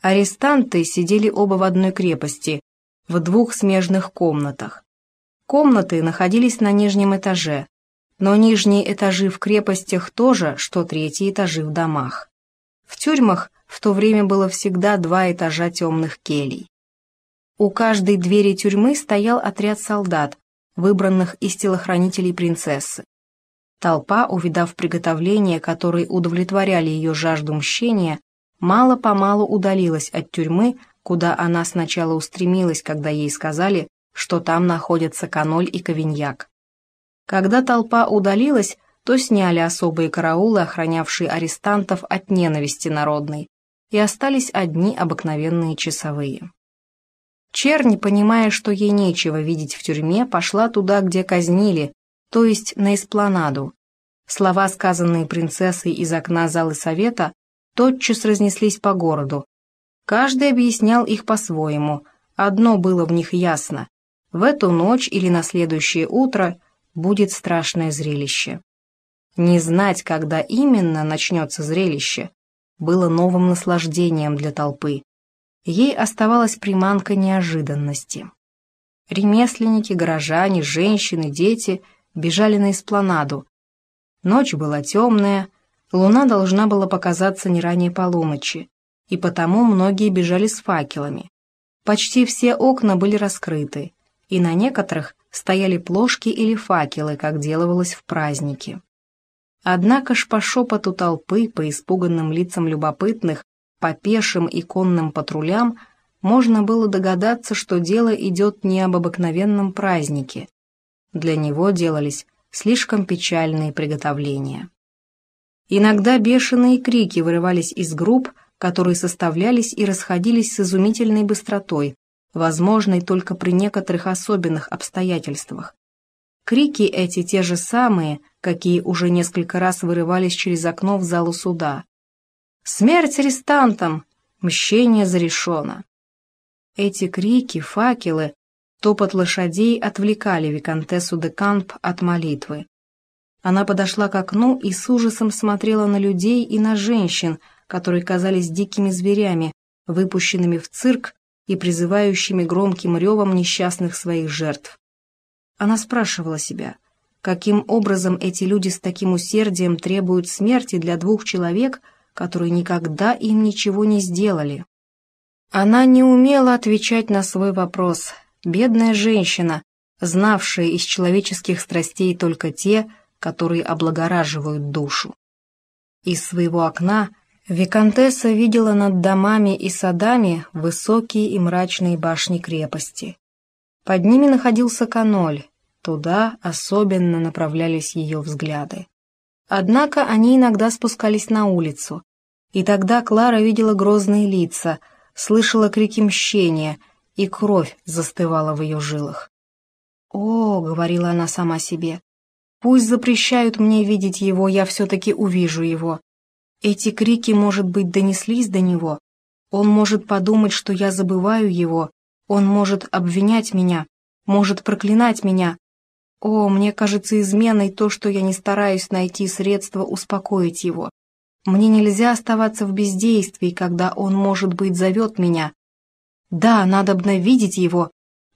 Арестанты сидели оба в одной крепости, в двух смежных комнатах. Комнаты находились на нижнем этаже, но нижние этажи в крепостях тоже, что третьи этажи в домах. В тюрьмах в то время было всегда два этажа темных келей. У каждой двери тюрьмы стоял отряд солдат, выбранных из телохранителей принцессы. Толпа, увидав приготовления, которые удовлетворяли ее жажду мщения, мало-помалу удалилась от тюрьмы, куда она сначала устремилась, когда ей сказали, что там находятся каноль и ковиньяк. Когда толпа удалилась, то сняли особые караулы, охранявшие арестантов от ненависти народной, и остались одни обыкновенные часовые. Черни, понимая, что ей нечего видеть в тюрьме, пошла туда, где казнили, то есть на эспланаду. Слова, сказанные принцессой из окна залы совета, тотчас разнеслись по городу. Каждый объяснял их по-своему, одно было в них ясно. В эту ночь или на следующее утро будет страшное зрелище. Не знать, когда именно начнется зрелище, было новым наслаждением для толпы. Ей оставалась приманка неожиданности. Ремесленники, горожане, женщины, дети бежали на эспланаду. Ночь была темная, луна должна была показаться не ранее полуночи, и потому многие бежали с факелами. Почти все окна были раскрыты, и на некоторых стояли плошки или факелы, как делалось в празднике. Однако ж по шепоту толпы, по испуганным лицам любопытных, по пешим и конным патрулям можно было догадаться, что дело идет не об обыкновенном празднике. Для него делались слишком печальные приготовления. Иногда бешеные крики вырывались из групп, которые составлялись и расходились с изумительной быстротой, возможной только при некоторых особенных обстоятельствах. Крики эти те же самые, какие уже несколько раз вырывались через окно в залу суда. «Смерть арестантам! Мщение зарешено!» Эти крики, факелы, топот лошадей отвлекали виконтессу де Камп от молитвы. Она подошла к окну и с ужасом смотрела на людей и на женщин, которые казались дикими зверями, выпущенными в цирк и призывающими громким ревом несчастных своих жертв. Она спрашивала себя, каким образом эти люди с таким усердием требуют смерти для двух человек, которые никогда им ничего не сделали. Она не умела отвечать на свой вопрос. Бедная женщина, знавшая из человеческих страстей только те, которые облагораживают душу. Из своего окна Викантесса видела над домами и садами высокие и мрачные башни крепости. Под ними находился каноль, туда особенно направлялись ее взгляды. Однако они иногда спускались на улицу, и тогда Клара видела грозные лица, слышала крики мщения, и кровь застывала в ее жилах. «О», — говорила она сама себе, — «пусть запрещают мне видеть его, я все-таки увижу его. Эти крики, может быть, донеслись до него. Он может подумать, что я забываю его, он может обвинять меня, может проклинать меня. О, мне кажется изменой то, что я не стараюсь найти средства успокоить его. Мне нельзя оставаться в бездействии, когда он, может быть, зовет меня. Да, надо видеть его,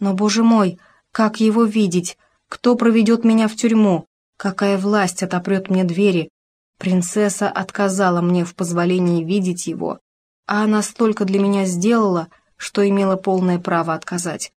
но, боже мой, как его видеть? Кто проведет меня в тюрьму? Какая власть отопрет мне двери? Принцесса отказала мне в позволении видеть его, а она столько для меня сделала, что имела полное право отказать.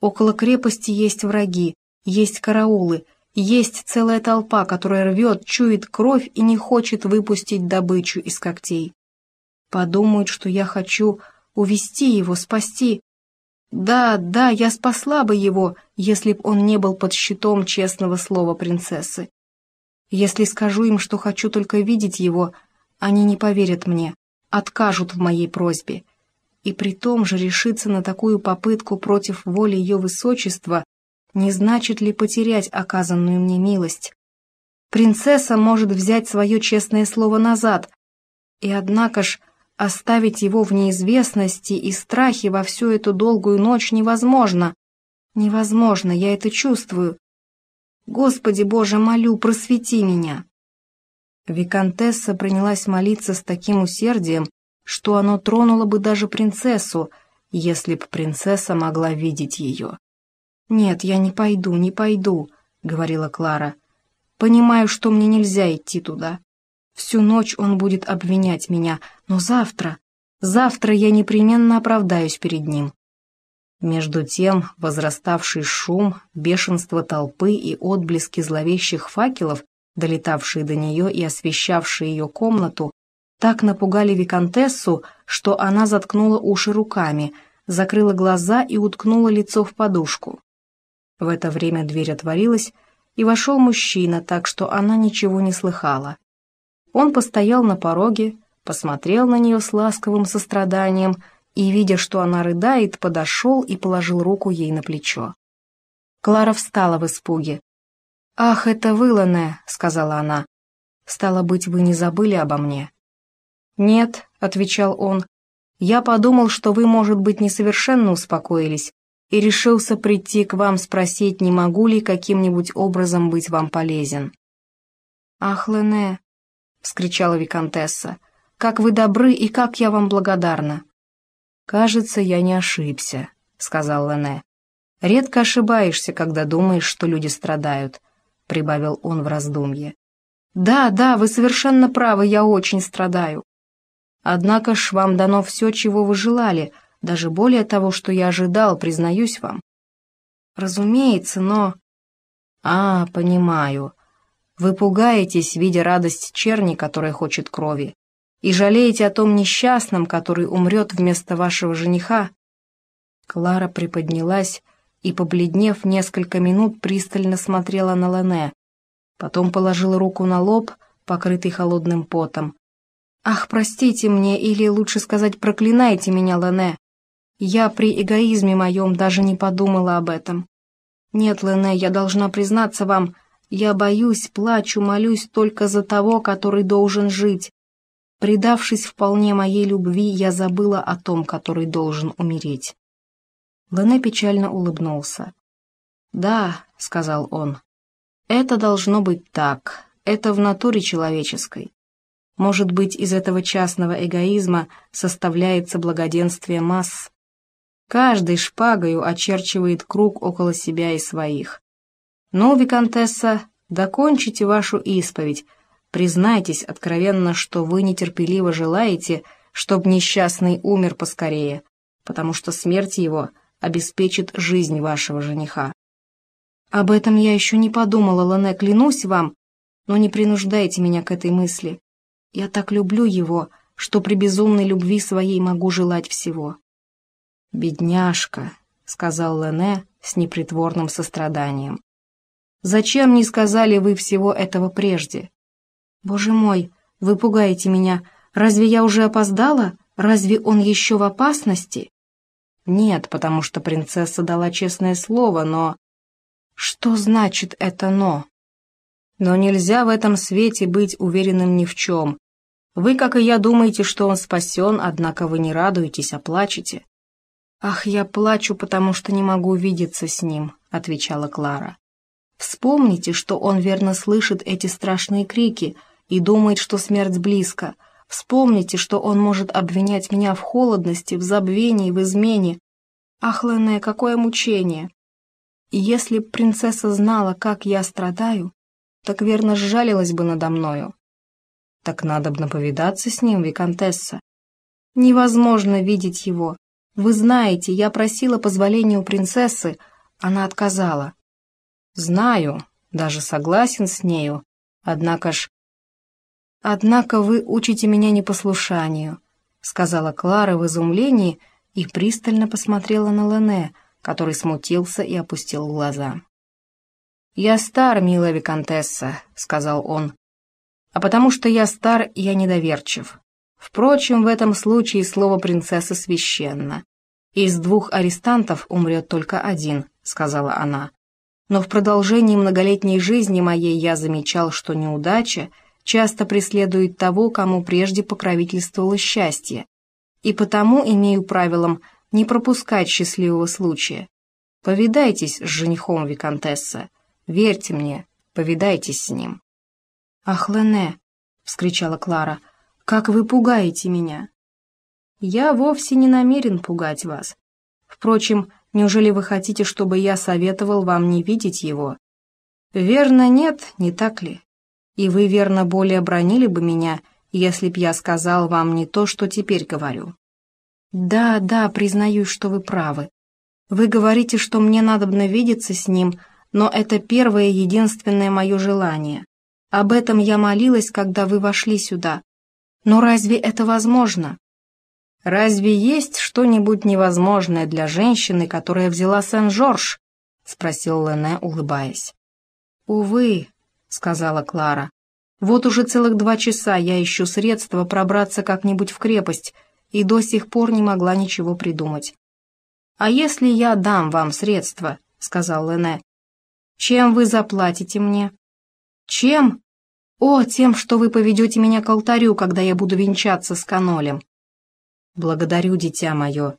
Около крепости есть враги, есть караулы, есть целая толпа, которая рвет, чует кровь и не хочет выпустить добычу из когтей. Подумают, что я хочу увести его, спасти. Да, да, я спасла бы его, если б он не был под щитом честного слова принцессы. Если скажу им, что хочу только видеть его, они не поверят мне, откажут в моей просьбе и при том же решиться на такую попытку против воли ее высочества, не значит ли потерять оказанную мне милость? Принцесса может взять свое честное слово назад, и однако ж оставить его в неизвестности и страхе во всю эту долгую ночь невозможно. Невозможно, я это чувствую. Господи Боже, молю, просвети меня. Викантесса принялась молиться с таким усердием, что оно тронуло бы даже принцессу, если б принцесса могла видеть ее. «Нет, я не пойду, не пойду», — говорила Клара. «Понимаю, что мне нельзя идти туда. Всю ночь он будет обвинять меня, но завтра, завтра я непременно оправдаюсь перед ним». Между тем возраставший шум, бешенство толпы и отблески зловещих факелов, долетавшие до нее и освещавшие ее комнату, так напугали виконтессу, что она заткнула уши руками, закрыла глаза и уткнула лицо в подушку. В это время дверь отворилась, и вошел мужчина, так что она ничего не слыхала. Он постоял на пороге, посмотрел на нее с ласковым состраданием и, видя, что она рыдает, подошел и положил руку ей на плечо. Клара встала в испуге. «Ах, это вы, Лене», — сказала она. «Стало быть, вы не забыли обо мне?» «Нет», — отвечал он, — «я подумал, что вы, может быть, несовершенно успокоились, и решился прийти к вам спросить, не могу ли каким-нибудь образом быть вам полезен». «Ах, Лене», — вскричала Викантесса, — «как вы добры и как я вам благодарна». «Кажется, я не ошибся», — сказал Лене. «Редко ошибаешься, когда думаешь, что люди страдают», — прибавил он в раздумье. «Да, да, вы совершенно правы, я очень страдаю. Однако ж вам дано все, чего вы желали, даже более того, что я ожидал, признаюсь вам. Разумеется, но... А, понимаю. Вы пугаетесь, видя радость черни, которая хочет крови, и жалеете о том несчастном, который умрет вместо вашего жениха. Клара приподнялась и, побледнев несколько минут, пристально смотрела на Лене, потом положила руку на лоб, покрытый холодным потом, «Ах, простите мне, или лучше сказать, проклинайте меня, Лене. Я при эгоизме моем даже не подумала об этом. Нет, Лене, я должна признаться вам, я боюсь, плачу, молюсь только за того, который должен жить. Предавшись вполне моей любви, я забыла о том, который должен умереть». Лене печально улыбнулся. «Да», — сказал он, — «это должно быть так, это в натуре человеческой. Может быть, из этого частного эгоизма составляется благоденствие масс. Каждый шпагою очерчивает круг около себя и своих. Ну, Викантесса, докончите вашу исповедь, признайтесь откровенно, что вы нетерпеливо желаете, чтобы несчастный умер поскорее, потому что смерть его обеспечит жизнь вашего жениха. Об этом я еще не подумала, Лене, клянусь вам, но не принуждайте меня к этой мысли. Я так люблю его, что при безумной любви своей могу желать всего. «Бедняжка», — сказал Лене с непритворным состраданием. «Зачем не сказали вы всего этого прежде?» «Боже мой, вы пугаете меня. Разве я уже опоздала? Разве он еще в опасности?» «Нет, потому что принцесса дала честное слово, но...» «Что значит это «но»?» Но нельзя в этом свете быть уверенным ни в чем. Вы, как и я, думаете, что он спасен, однако вы не радуетесь, а плачете. «Ах, я плачу, потому что не могу видеться с ним», — отвечала Клара. «Вспомните, что он верно слышит эти страшные крики и думает, что смерть близко. Вспомните, что он может обвинять меня в холодности, в забвении, в измене. Ах, Лене, какое мучение! Если б принцесса знала, как я страдаю, так верно сжалилась бы надо мною. Так надо бы наповидаться с ним, виконтесса. Невозможно видеть его. Вы знаете, я просила позволения у принцессы, она отказала. Знаю, даже согласен с нею, однако ж... Однако вы учите меня непослушанию, сказала Клара в изумлении и пристально посмотрела на Лене, который смутился и опустил глаза. «Я стар, милая виконтесса», — сказал он. «А потому что я стар, я недоверчив. Впрочем, в этом случае слово принцессы священно. Из двух арестантов умрет только один», — сказала она. «Но в продолжении многолетней жизни моей я замечал, что неудача часто преследует того, кому прежде покровительствовало счастье, и потому имею правилом не пропускать счастливого случая. Повидайтесь с женихом Викантесса, Верьте мне, повидайтесь с ним». «Ах, Лене!» — вскричала Клара. «Как вы пугаете меня!» Я вовсе не намерен пугать вас. Впрочем, неужели вы хотите, чтобы я советовал вам не видеть его? Верно, нет, не так ли? И вы, верно, более бронили бы меня, если б я сказал вам не то, что теперь говорю. Да, да, признаюсь, что вы правы. Вы говорите, что мне надобно видеться с ним, но это первое единственное мое желание. Об этом я молилась, когда вы вошли сюда. Но разве это возможно? Разве есть что-нибудь невозможное для женщины, которая взяла Сен-Жорж? спросил Лене, улыбаясь. Увы, сказала Клара. Вот уже целых два часа я ищу средства пробраться как-нибудь в крепость и до сих пор не могла ничего придумать. «А если я дам вам средства?» — сказал Лене. «Чем вы заплатите мне?» «Чем?» «О, тем, что вы поведете меня к алтарю, когда я буду венчаться с канолем». «Благодарю, дитя мое.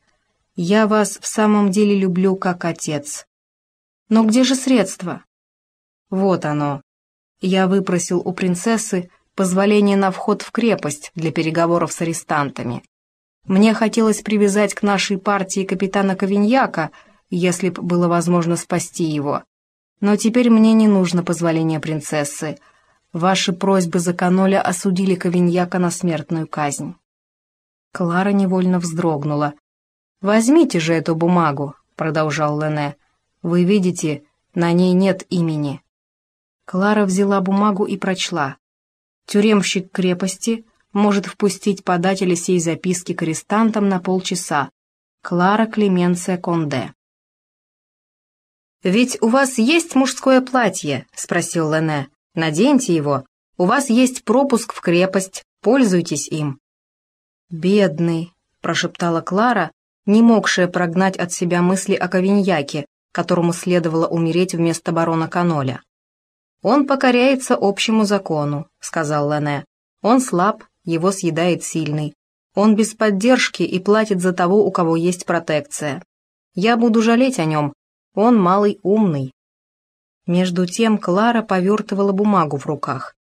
Я вас в самом деле люблю как отец». «Но где же средства?» «Вот оно. Я выпросил у принцессы позволение на вход в крепость для переговоров с арестантами. Мне хотелось привязать к нашей партии капитана Ковиньяка, если б было возможно спасти его. Но теперь мне не нужно позволение принцессы. Ваши просьбы за каноля осудили Ковиньяка на смертную казнь». Клара невольно вздрогнула. «Возьмите же эту бумагу», — продолжал Лене. «Вы видите, на ней нет имени». Клара взяла бумагу и прочла. «Тюремщик крепости может впустить подателя сей записки к арестантам на полчаса. Клара Клеменция Конде. «Ведь у вас есть мужское платье?» — спросил Лене. «Наденьте его. У вас есть пропуск в крепость. Пользуйтесь им». «Бедный», — прошептала Клара, не могшая прогнать от себя мысли о Ковиньяке, которому следовало умереть вместо барона Каноля. «Он покоряется общему закону», — сказал Лене. «Он слаб, его съедает сильный. Он без поддержки и платит за того, у кого есть протекция. Я буду жалеть о нем. Он малый умный. Между тем Клара повертывала бумагу в руках.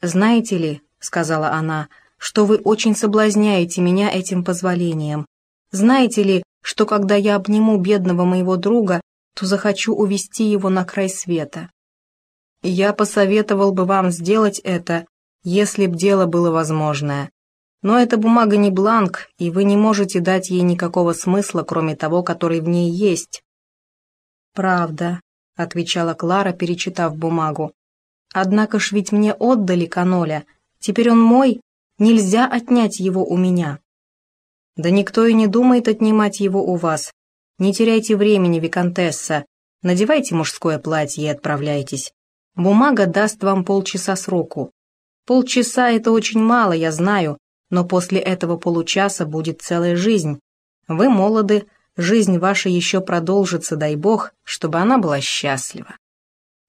«Знаете ли», — сказала она, — «что вы очень соблазняете меня этим позволением. Знаете ли, что когда я обниму бедного моего друга, то захочу увести его на край света. Я посоветовал бы вам сделать это, если б дело было возможное. Но эта бумага не бланк, и вы не можете дать ей никакого смысла, кроме того, который в ней есть». «Правда», — отвечала Клара, перечитав бумагу. «Однако ж ведь мне отдали каноля. Теперь он мой, нельзя отнять его у меня». «Да никто и не думает отнимать его у вас. Не теряйте времени, виконтесса. Надевайте мужское платье и отправляйтесь. Бумага даст вам полчаса сроку. Полчаса — это очень мало, я знаю, но после этого получаса будет целая жизнь. Вы молоды, жизнь ваша еще продолжится, дай бог, чтобы она была счастлива».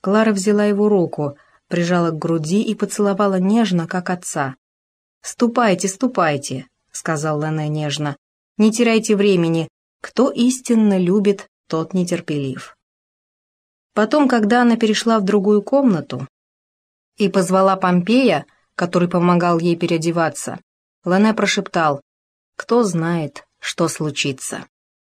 Клара взяла его руку, прижала к груди и поцеловала нежно, как отца. «Ступайте, ступайте», — сказал Лене нежно. «Не теряйте времени. Кто истинно любит, тот нетерпелив». Потом, когда она перешла в другую комнату, и позвала Помпея, который помогал ей переодеваться. Лене прошептал, «Кто знает, что случится».